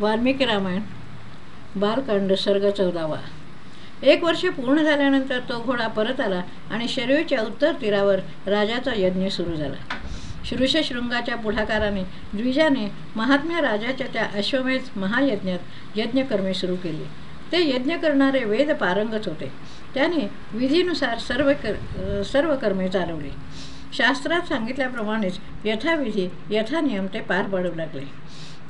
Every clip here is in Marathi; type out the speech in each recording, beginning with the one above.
वाल्मिकी रामायण बालकांड सर्ग चौदावा एक वर्ष पूर्ण झाल्यानंतर तो घोडा परत आला आणि शरीरच्या उत्तर तीरावर राजाचा यज्ञ सुरू झाला. शृंगाच्या पुढाकाराने द्विजाने महात्म्या राजाच्या त्या अश्वमेध महायज्ञात यज्ञकर्मे सुरू केली. ते यज्ञ करणारे वेद पारंगत होते. त्याने विधीनुसार सर्व कर सर्व कर्मे चालवली. शास्त्रात सांगितल्याप्रमाणेच यथाविधी यथानियम ते पार पाडू लागले.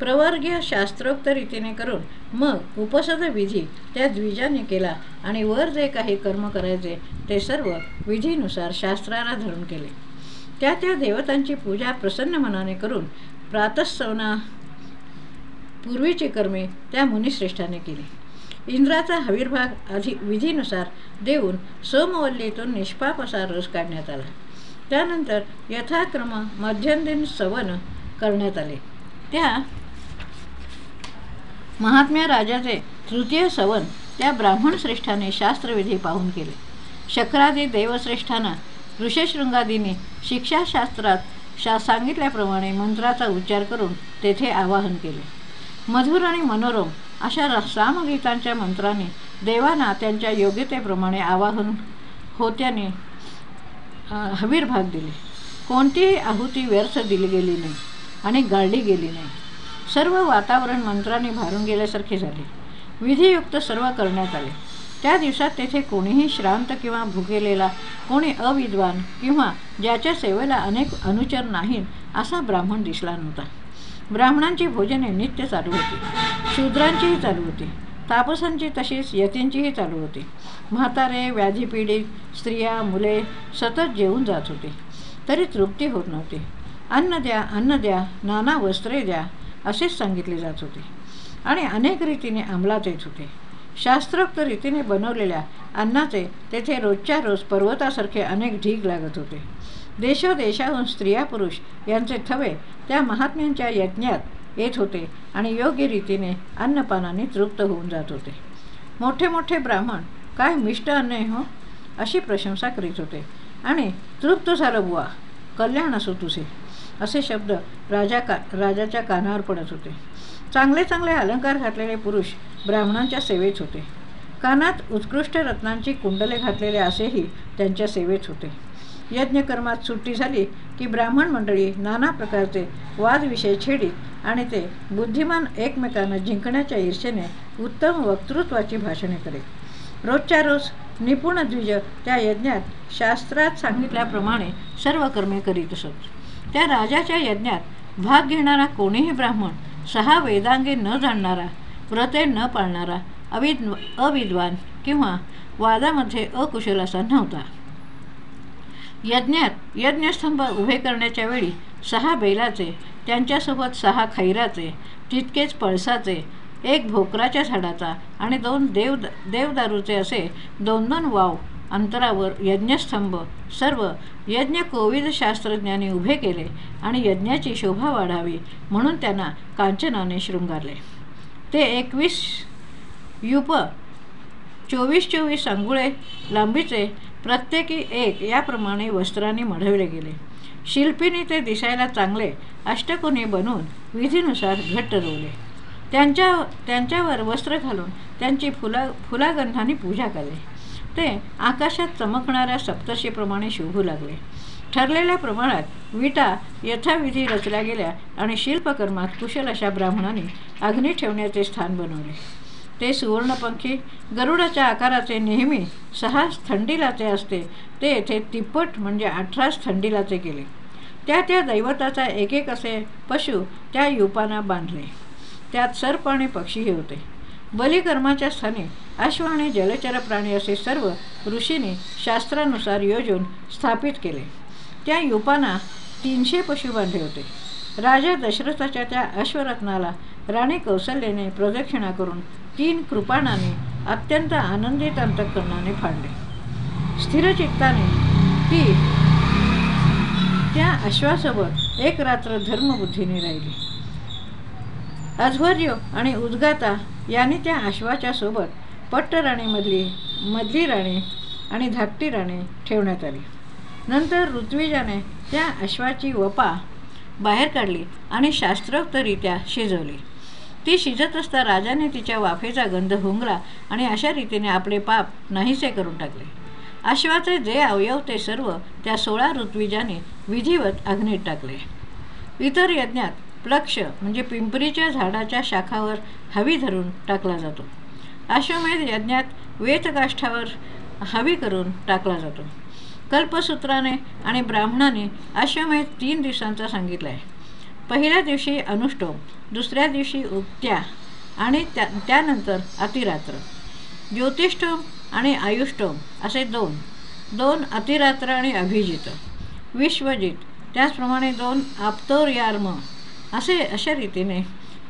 प्रवर्गीय शास्त्रोक्त रीतीने करून मग उपसद विधी त्या द्विजाने केला आणि वर जे काही कर्म करायचे ते सर्व विधीनुसार शास्त्राला धरून केले. त्या त्या देवतांची पूजा प्रसन्न मनाने करून प्रातस्तवना पूर्वीची कर्मे त्या मुनिश्रेष्ठाने केली. इंद्राचा हवीरभाग आधी विधीनुसार देऊन सोमवल्लीतून निष्पाप असा रस काढण्यात आला. त्यानंतर यथाक्रम मध्यंदिन सवन करण्यात आले. त्या महात्म्या राजाचे तृतीय सवन त्या ब्राह्मण श्रेष्ठाने शास्त्रविधी पाहून केले. शक्रादी देवश्रेष्ठांना ऋषशृंगादींनी शिक्षाशास्त्रात शा सांगितल्याप्रमाणे मंत्राचा उच्चार करून तेथे आवाहन केले. मधुर आणि मनोरम अशा सामगीतांच्या मंत्राने देवांना त्यांच्या योग्यतेप्रमाणे आवाहन होत्याने हवीर भाग दिले. कोणतीही आहुती व्यर्थ दिली गेली नाही आणि गाळली गेली नाही. सर्व वातावरण मंत्राने भारून गेल्यासारखे झाले. विधियुक्त सर्व करण्यात आले. त्या दिवसात तेथे कोणीही श्रांत किंवा भुकेलेला कोणी अविद्वान किंवा ज्याच्या सेवेला अनेक अनुचर नाहीत असा ब्राह्मण दिसला नव्हता. ब्राह्मणांची भोजने नित्य चालू होती. शूद्रांचीही चालू होती. तापसांची तशीच यतींचीही चालू होती. म्हातारे व्याधीपीडित स्त्रिया मुले सतत जेवून जात होते. तरी तृप्ती होत नव्हती. अन्न द्या अन्न द्या नाना वस्त्रे द्या असेच सांगितले जात होते. आणि अनेक रीतीने अंमलात येत होते. शास्त्रोक्त रीतीने बनवलेल्या अन्नाचे तेथे रोजच्या रोज पर्वतासारखे अनेक ढीग लागत होते. देशोदेशाहून स्त्रिया पुरुष यांचे थवे त्या महात्म्यांच्या यज्ञात येत होते आणि योग्य रीतीने अन्नपानाने तृप्त होऊन जात होते. मोठे मोठे ब्राह्मण काय मिष्ट अन्न हो? अशी प्रशंसा करीत होते. आणि तृप्त झालं बुवा कल्याण असो तुझे. असे शब्द राजा का राजाच्या कानावर पडत होते. चांगले चांगले अलंकार घातलेले पुरुष ब्राह्मणांच्या सेवेत होते. कानात उत्कृष्ट रत्नांची कुंडले घातलेले असेही त्यांच्या सेवेत होते. यज्ञकर्मात सुट्टी झाली की ब्राह्मण मंडळी नाना प्रकारचे वादविषय छेडीत आणि ते बुद्धिमान एकमेकांना जिंकण्याच्या ईर्षेने उत्तम वक्तृत्वाची भाषणे करेल रोजच्या रोज निपुण द्विज त्या यज्ञात शास्त्रात सांगितल्याप्रमाणे सर्व कर्मे करीत असत. त्या राजाच्या यज्ञात भाग घेणारा कोणीही ब्राह्मण सहा वेदांगे न जाणणारा व्रते न पाळणारा अविद् अविद्वान किंवा वादामध्ये अकुशल असा नव्हता. यज्ञात यज्ञस्तंभ उभे करण्याच्या वेळी सहा बैलाचे त्यांच्यासोबत सहा खैराचे तितकेच पळसाचे एक भोकराच्या झाडाचा आणि दोन देव देवदारूचे असे दोन दोन वाव अंतरावर यज्ञस्तंभ सर्व यज्ञ कोविद शास्त्रज्ञांनी उभे केले आणि यज्ञाची शोभा वाढावी म्हणून त्यांना कांचनाने शृंगारले. ते एकवीस युप चोवीस चोवीस अंगुळे लांबीचे प्रत्येकी एक याप्रमाणे वस्त्राने मढवले गेले. शिल्पीने ते दिसायला चांगले अष्टकोनी बनवून विधीनुसार घट्ट रोवले. त्यांच्या त्यांच्यावर वस्त्र घालून त्यांची फुला फुलागंधाने पूजा केली. ते आकाशात चमकणाऱ्या सप्तशीप्रमाणे शोभू लागले. ठरलेल्या प्रमाणात विटा यथाविधी रचल्या गेल्या आणि शिल्पकर्मात कुशल अशा ब्राह्मणांनी अग्नी ठेवण्याचे स्थान बनवले. ते सुवर्णपंखी गरुडाच्या आकाराचे नेहमी सहा थंडीलाचे असते ते येथे तिप्पट म्हणजे अठराच थंडीलाचे केले. त्या त्या दैवताचा एक एक असे पशु त्या युपाना बांधले. त्यात सर्प आणि पक्षीही होते. बलिकर्माच्या स्थानी अश्व आणि जलचर प्राणी असे सर्व ऋषीने शास्त्रानुसार योजून स्थापित केले. त्या युपांना तीनशे पशु बांधले होते. राजा दशरथाच्या त्या अश्वरत्नाला राणी कौशल्याने प्रदक्षिणा करून तीन कृपाणाने अत्यंत आनंदित अंतकरणाने फाडले. स्थिरचित्ताने ती त्या अश्वासोबत एक रात्र धर्मबुद्धीने राहिली. अध्वर्य आणि उद्गाता यांनी त्या अश्वाच्या सोबत पट्टराणीमधली मधली राणी आणि धाकटी राणी ठेवण्यात आली. नंतर ऋत्विजाने त्या अश्वाची वपा बाहेर काढली आणि शास्त्रोक्तरित्या शिजवली. ती शिजत असता राजाने तिच्या वाफेचा गंध हुंगला आणि अशा रीतीने आपले पाप नाहीसे करून टाकले. अश्वाचे जे अवयव ते सर्व त्या सोळा ऋत्विजाने विधिवत अग्नीत टाकले. इतर यज्ञात प्लक्ष म्हणजे पिंपरीच्या झाडाच्या शाखावर हवी धरून टाकला जातो. अश्वमेध यज्ञात वेतकाष्ठावर हवी करून टाकला जातो. कल्पसूत्राने आणि ब्राह्मणाने अश्वमेध तीन दिवसांचा सांगितला आहे पहिल्या दिवशी अनुष्टोम दुसऱ्या दिवशी उक्त्या आणि त्या त्यानंतर अतिरात्र. ज्योतिष्ठोम आणि आयुष्टोम असे दोन दोन अतिरात्र आणि अभिजित. विश्वजित त्याचप्रमाणे दोन आप्तोर्यार्म असे अशा रीतीने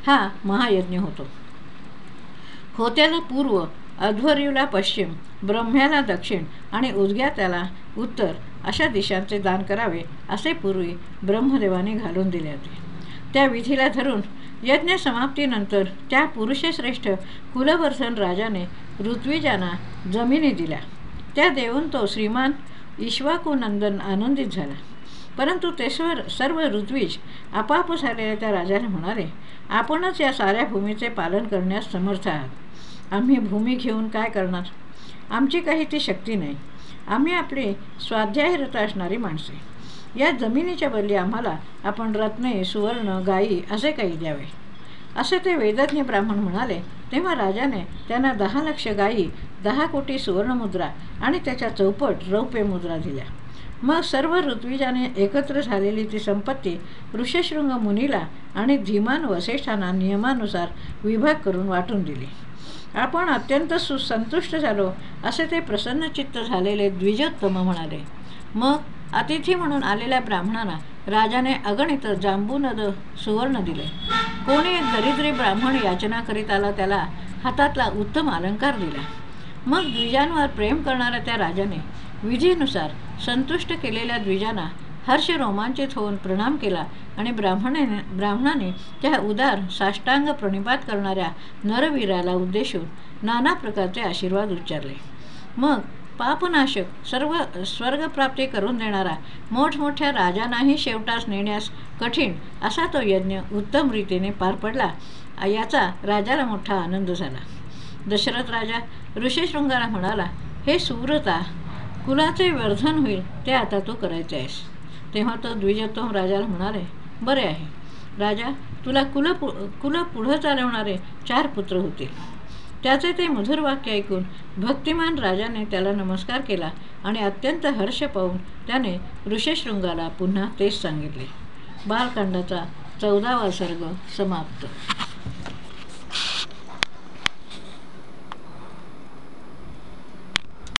हा महायज्ञ होतो. होत्याला पूर्व अध्वर्यूला पश्चिम ब्रह्म्याला दक्षिण आणि उद्ग्यात्याला उत्तर अशा दिशांचे दान करावे असे पूर्वी ब्रह्मदेवाने घालून दिले होते. त्या विधीला धरून यज्ञ समाप्तीनंतर त्या पुरुषश्रेष्ठ कुलवर्धन राजाने ऋत्विजांना जमिनी दिल्या. त्या देऊन तो श्रीमान ईश्वाकुनंदन आनंदित झाला. परंतु ते सर्व ऋत्विज आपाप झालेल्या त्या राजाने म्हणाले आपणच या साऱ्या भूमीचे पालन करण्यास समर्थ आहात. आम्ही भूमी घेऊन काय करणार? आमची काही ती शक्ती नाही. आम्ही आपली स्वाध्यायरत असणारी माणसे. या जमिनीच्या बदली आम्हाला आपण रत्ने सुवर्ण गायी असे काही द्यावे. असे ते वेदज्ञ ब्राह्मण म्हणाले तेव्हा राजाने त्यांना दहा लक्ष गायी दहा कोटी सुवर्णमुद्रा आणि त्याच्या चौपट रौप्य मुद्रा दिल्या. मग सर्व ऋत्विजाने एकत्र झालेली ती संपत्ती ऋषशृंग मुनीला आणि धीमान वसिष्ठांना नियमानुसार विभाग करून वाटून दिली. आपण अत्यंत सुसंतुष्ट झालो असे ते प्रसन्नचित्त झालेले द्विजोत्तम म्हणाले. मग अतिथी म्हणून आलेल्या ब्राह्मणांना राजाने अगणित जांबूनद सुवर्ण दिले. कोणी एक दरिद्री ब्राह्मण याचना करीत आला त्याला हातातला उत्तम अलंकार दिला. मग द्विजांवर प्रेम करणाऱ्या त्या राजाने विधीनुसार संतुष्ट केलेल्या द्विजांना हर्ष रोमांचित होऊन प्रणाम केला आणि ब्राह्मणाने ब्राह्मणाने त्या उदार साष्टांग प्रणिपात करणाऱ्या नरवीराला उद्देशून नाना प्रकारचे आशीर्वाद उच्चारले. मग पापनाशक सर्व स्वर्गप्राप्ती करून देणारा मोठमोठ्या राजांनाही शेवटास नेण्यास कठीण असा तो यज्ञ उत्तम रीतीने पार पडला याचा राजाला मोठा आनंद झाला. दशरथ राजा ऋषीशृंगाला म्हणाला हे सुव्रता कुलाचे वर्धन होईल ते आता तू करायचे आहेस. तेव्हा तो द्विजोत्तम राजाला म्हणाले बरे आहे. राजा तुला कुल पु कुल पुढं चालवणारे चार पुत्र होतील. त्याचे ते मधुर वाक्य ऐकून भक्तिमान राजाने त्याला नमस्कार केला आणि अत्यंत हर्ष पाहून त्याने ऋषशृंगाला पुन्हा तेच सांगितले. बालकांडाचा चौदावा सर्ग समाप्त.